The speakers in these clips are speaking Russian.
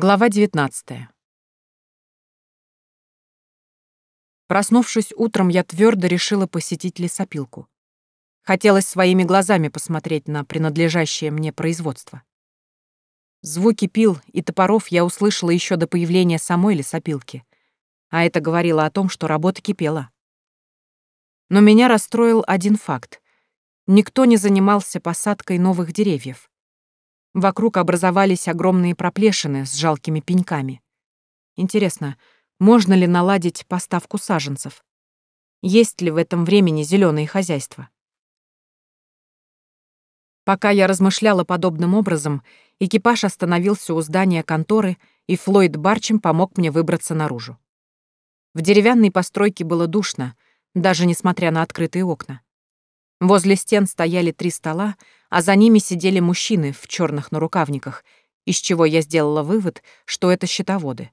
Глава 19. Проснувшись утром, я твердо решила посетить лесопилку. Хотелось своими глазами посмотреть на принадлежащее мне производство. Звуки пил и топоров я услышала еще до появления самой лесопилки, а это говорило о том, что работа кипела. Но меня расстроил один факт. Никто не занимался посадкой новых деревьев. Вокруг образовались огромные проплешины с жалкими пеньками. Интересно, можно ли наладить поставку саженцев? Есть ли в этом времени зеленые хозяйства? Пока я размышляла подобным образом, экипаж остановился у здания конторы, и Флойд Барчем помог мне выбраться наружу. В деревянной постройке было душно, даже несмотря на открытые окна. Возле стен стояли три стола, а за ними сидели мужчины в черных нарукавниках, из чего я сделала вывод, что это счетоводы.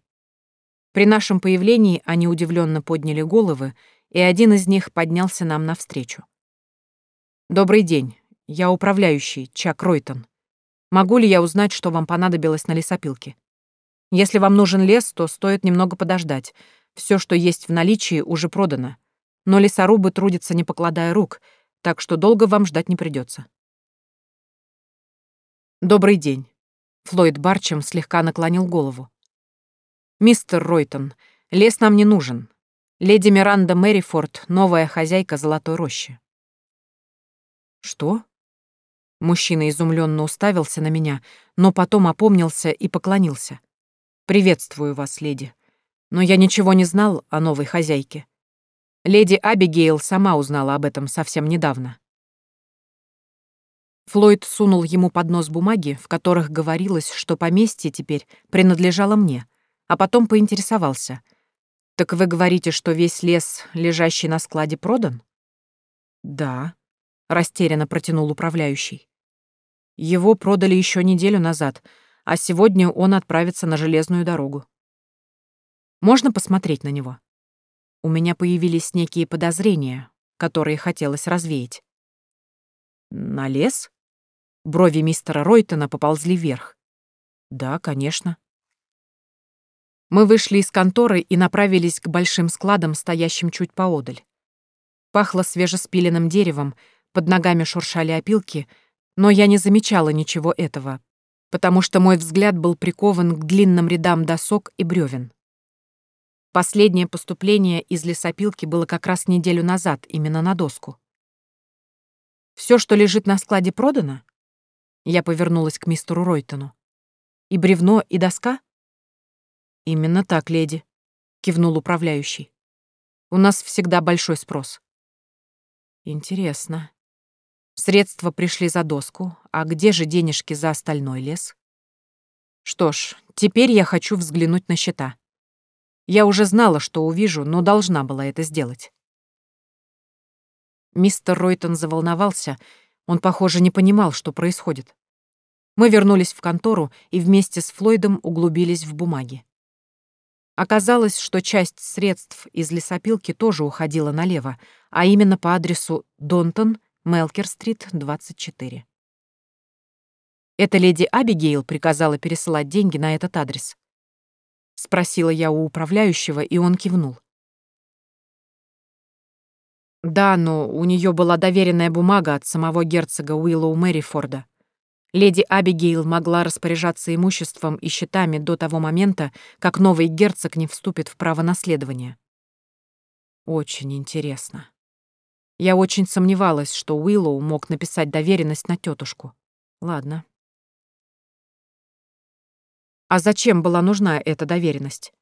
При нашем появлении они удивленно подняли головы, и один из них поднялся нам навстречу. «Добрый день. Я управляющий, Чак Ройтон. Могу ли я узнать, что вам понадобилось на лесопилке? Если вам нужен лес, то стоит немного подождать. Все, что есть в наличии, уже продано. Но лесорубы трудятся, не покладая рук — так что долго вам ждать не придется. «Добрый день». Флойд Барчем слегка наклонил голову. «Мистер Ройтон, лес нам не нужен. Леди Миранда Мэрифорд — новая хозяйка Золотой Рощи». «Что?» Мужчина изумленно уставился на меня, но потом опомнился и поклонился. «Приветствую вас, леди. Но я ничего не знал о новой хозяйке. Леди Абигейл сама узнала об этом совсем недавно. Флойд сунул ему под нос бумаги, в которых говорилось, что поместье теперь принадлежало мне, а потом поинтересовался. «Так вы говорите, что весь лес, лежащий на складе, продан?» «Да», — растерянно протянул управляющий. «Его продали еще неделю назад, а сегодня он отправится на железную дорогу. Можно посмотреть на него?» У меня появились некие подозрения, которые хотелось развеять. «На лес?» Брови мистера Ройтона поползли вверх. «Да, конечно». Мы вышли из конторы и направились к большим складам, стоящим чуть поодаль. Пахло свежеспиленным деревом, под ногами шуршали опилки, но я не замечала ничего этого, потому что мой взгляд был прикован к длинным рядам досок и бревен. Последнее поступление из лесопилки было как раз неделю назад, именно на доску. Все, что лежит на складе, продано? Я повернулась к мистеру Ройтону. И бревно, и доска? Именно так, леди, кивнул управляющий. У нас всегда большой спрос. Интересно. Средства пришли за доску, а где же денежки за остальной лес? Что ж, теперь я хочу взглянуть на счета. Я уже знала, что увижу, но должна была это сделать. Мистер Ройтон заволновался. Он, похоже, не понимал, что происходит. Мы вернулись в контору и вместе с Флойдом углубились в бумаги. Оказалось, что часть средств из лесопилки тоже уходила налево, а именно по адресу Донтон, Мелкер-стрит, 24. Эта леди Абигейл приказала пересылать деньги на этот адрес. — спросила я у управляющего, и он кивнул. Да, но у нее была доверенная бумага от самого герцога Уиллоу Мэрифорда. Леди Абигейл могла распоряжаться имуществом и счетами до того момента, как новый герцог не вступит в право наследования. Очень интересно. Я очень сомневалась, что Уиллоу мог написать доверенность на тетушку. Ладно. А зачем была нужна эта доверенность?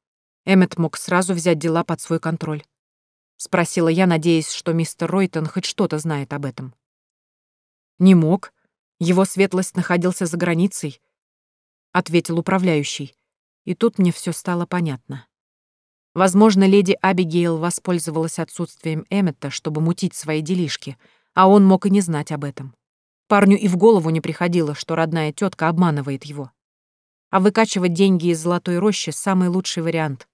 Эммет мог сразу взять дела под свой контроль. Спросила я, надеясь, что мистер Ройтон хоть что-то знает об этом. Не мог. Его светлость находился за границей, ответил управляющий. И тут мне все стало понятно. Возможно, леди Абигейл воспользовалась отсутствием Эммета, чтобы мутить свои делишки, а он мог и не знать об этом. Парню и в голову не приходило, что родная тетка обманывает его а выкачивать деньги из золотой рощи — самый лучший вариант.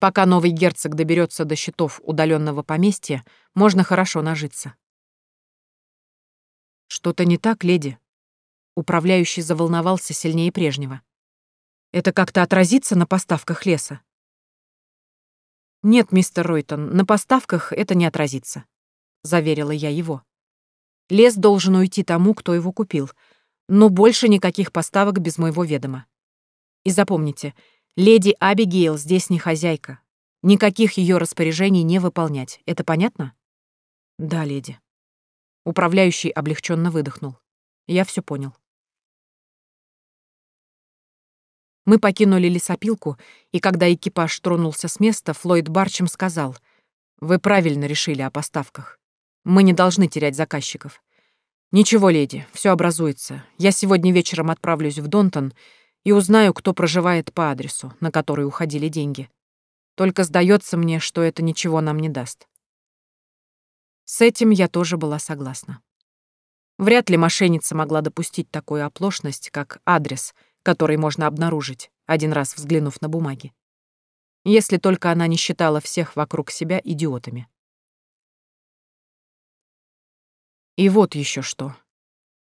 Пока новый герцог доберется до счетов удаленного поместья, можно хорошо нажиться. Что-то не так, леди? Управляющий заволновался сильнее прежнего. Это как-то отразится на поставках леса? Нет, мистер Ройтон, на поставках это не отразится, заверила я его. Лес должен уйти тому, кто его купил, но больше никаких поставок без моего ведома. И запомните, леди Абигейл здесь не хозяйка. Никаких ее распоряжений не выполнять. Это понятно? Да, леди. Управляющий облегченно выдохнул. Я все понял. Мы покинули лесопилку, и когда экипаж тронулся с места, Флойд Барчем сказал, «Вы правильно решили о поставках. Мы не должны терять заказчиков. Ничего, леди, все образуется. Я сегодня вечером отправлюсь в Донтон и узнаю, кто проживает по адресу, на который уходили деньги. Только сдается мне, что это ничего нам не даст». С этим я тоже была согласна. Вряд ли мошенница могла допустить такую оплошность, как адрес — который можно обнаружить, один раз взглянув на бумаги. Если только она не считала всех вокруг себя идиотами. И вот еще что.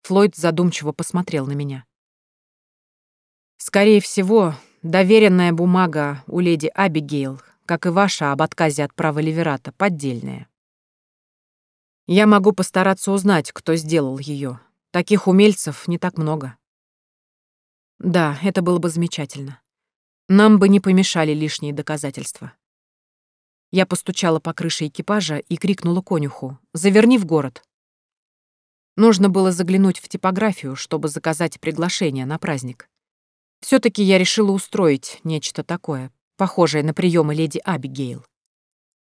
Флойд задумчиво посмотрел на меня. Скорее всего, доверенная бумага у леди Абигейл, как и ваша об отказе от права Ливерата, поддельная. Я могу постараться узнать, кто сделал ее. Таких умельцев не так много. Да, это было бы замечательно. Нам бы не помешали лишние доказательства. Я постучала по крыше экипажа и крикнула конюху «Заверни в город». Нужно было заглянуть в типографию, чтобы заказать приглашение на праздник. все таки я решила устроить нечто такое, похожее на приемы леди Абигейл.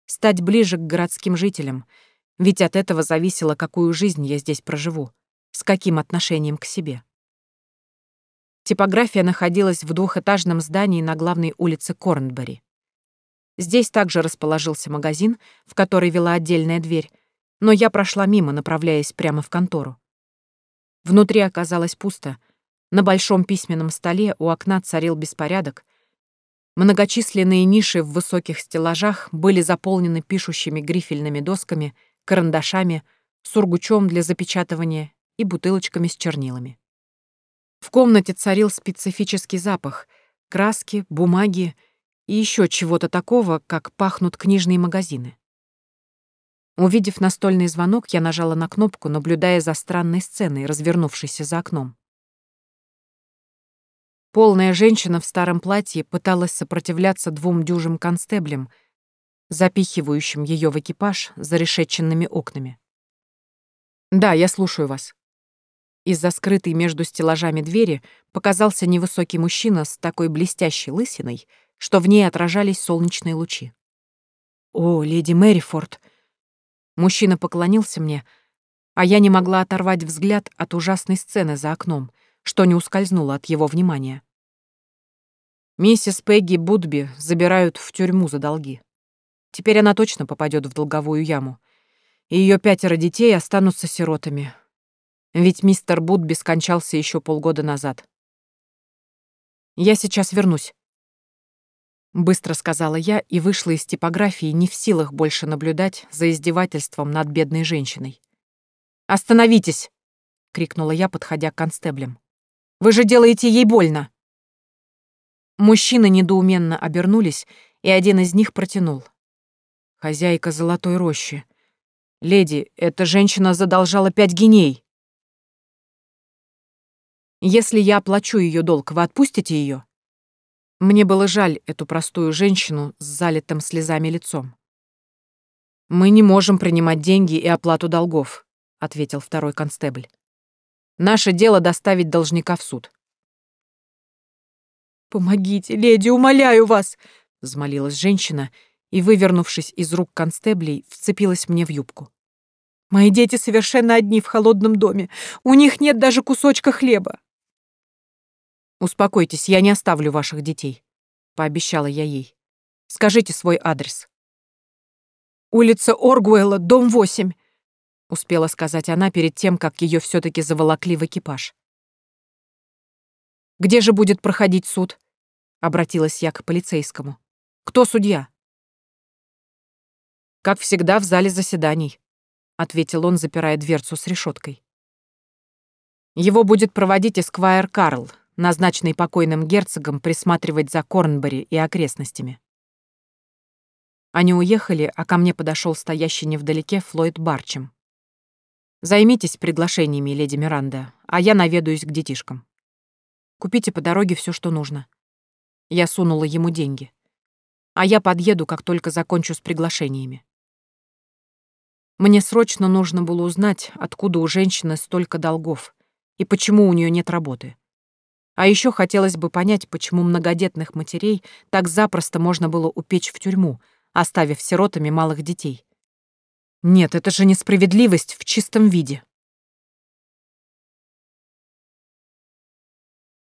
Стать ближе к городским жителям, ведь от этого зависело, какую жизнь я здесь проживу, с каким отношением к себе. Типография находилась в двухэтажном здании на главной улице Корнбери. Здесь также расположился магазин, в который вела отдельная дверь, но я прошла мимо, направляясь прямо в контору. Внутри оказалось пусто. На большом письменном столе у окна царил беспорядок. Многочисленные ниши в высоких стеллажах были заполнены пишущими грифельными досками, карандашами, сургучом для запечатывания и бутылочками с чернилами. В комнате царил специфический запах — краски, бумаги и еще чего-то такого, как пахнут книжные магазины. Увидев настольный звонок, я нажала на кнопку, наблюдая за странной сценой, развернувшейся за окном. Полная женщина в старом платье пыталась сопротивляться двум дюжим констеблям, запихивающим ее в экипаж за решетченными окнами. «Да, я слушаю вас», из-за скрытой между стеллажами двери показался невысокий мужчина с такой блестящей лысиной, что в ней отражались солнечные лучи. «О, леди Мэрифорд!» Мужчина поклонился мне, а я не могла оторвать взгляд от ужасной сцены за окном, что не ускользнуло от его внимания. Миссис Пегги Будби забирают в тюрьму за долги. Теперь она точно попадет в долговую яму, и ее пятеро детей останутся сиротами, ведь мистер Будби скончался еще полгода назад. «Я сейчас вернусь», — быстро сказала я и вышла из типографии, не в силах больше наблюдать за издевательством над бедной женщиной. «Остановитесь!» — крикнула я, подходя к констеблям. «Вы же делаете ей больно!» Мужчины недоуменно обернулись, и один из них протянул. «Хозяйка золотой рощи. Леди, эта женщина задолжала пять геней!» Если я оплачу ее долг, вы отпустите ее? Мне было жаль эту простую женщину с залитым слезами лицом. «Мы не можем принимать деньги и оплату долгов», — ответил второй констебль. «Наше дело доставить должника в суд». «Помогите, леди, умоляю вас!» — взмолилась женщина и, вывернувшись из рук констеблей, вцепилась мне в юбку. «Мои дети совершенно одни в холодном доме. У них нет даже кусочка хлеба. «Успокойтесь, я не оставлю ваших детей», — пообещала я ей. «Скажите свой адрес». «Улица Оргуэлла, дом 8», — успела сказать она перед тем, как ее все таки заволокли в экипаж. «Где же будет проходить суд?» — обратилась я к полицейскому. «Кто судья?» «Как всегда, в зале заседаний», — ответил он, запирая дверцу с решеткой. «Его будет проводить Эсквайр Карл, назначенный покойным герцогом присматривать за Корнбери и окрестностями. Они уехали, а ко мне подошел стоящий невдалеке Флойд Барчем. «Займитесь приглашениями, леди Миранда, а я наведаюсь к детишкам. Купите по дороге все, что нужно». Я сунула ему деньги. «А я подъеду, как только закончу с приглашениями». Мне срочно нужно было узнать, откуда у женщины столько долгов и почему у нее нет работы. А еще хотелось бы понять, почему многодетных матерей так запросто можно было упечь в тюрьму — оставив сиротами малых детей. Нет, это же несправедливость в чистом виде.